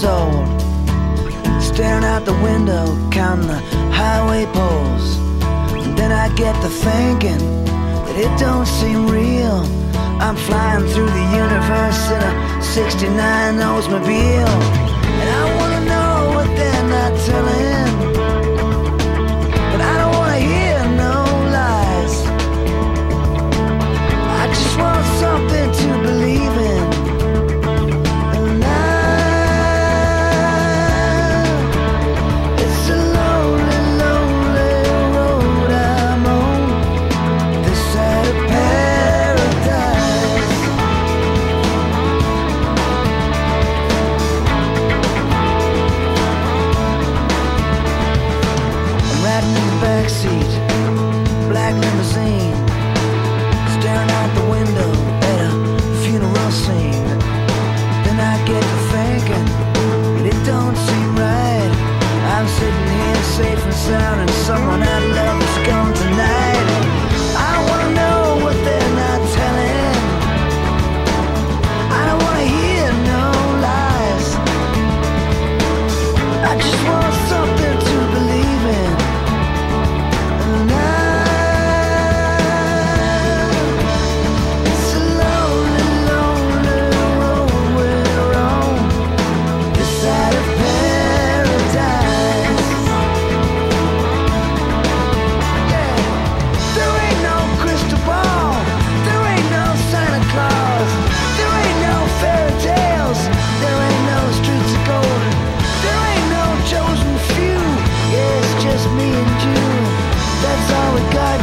years old, staring out the window, counting the highway poles. And then I get to thinking that it don't seem real. I'm flying through the universe in a 69 Oldsmobile. And I wanna know what they're not telling. Backseat, black limousine, staring out the window at a funeral scene. Then I get to thinking but it don't seem right. I'm sitting here safe and sound, and someone I love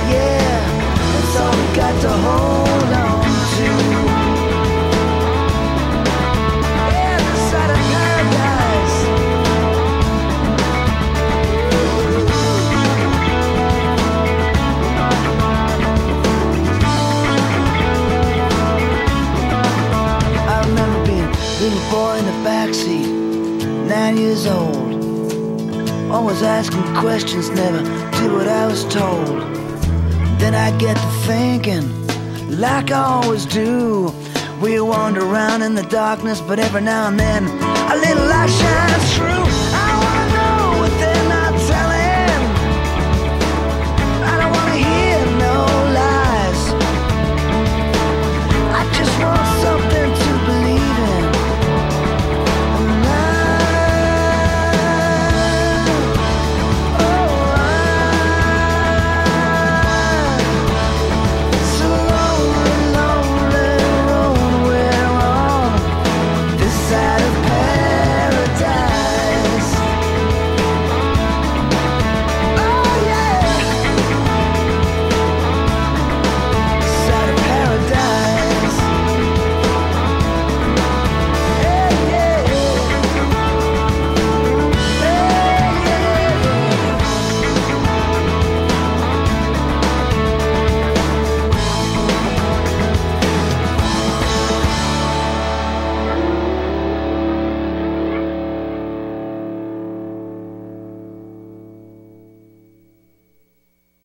yeah. All we got to hold on to. Yeah, side of paradise. I remember being a little boy in the backseat, nine years old. Always asking questions, never did what I was told. Then I get to thinking, like I always do. We wander around in the darkness, but every now and then a little light shines through.